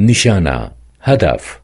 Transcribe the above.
نشانه هدف.